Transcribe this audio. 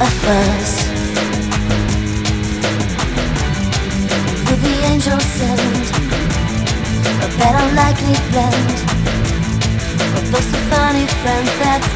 a fuss. With the angels send a better likely blend of those funny friends that's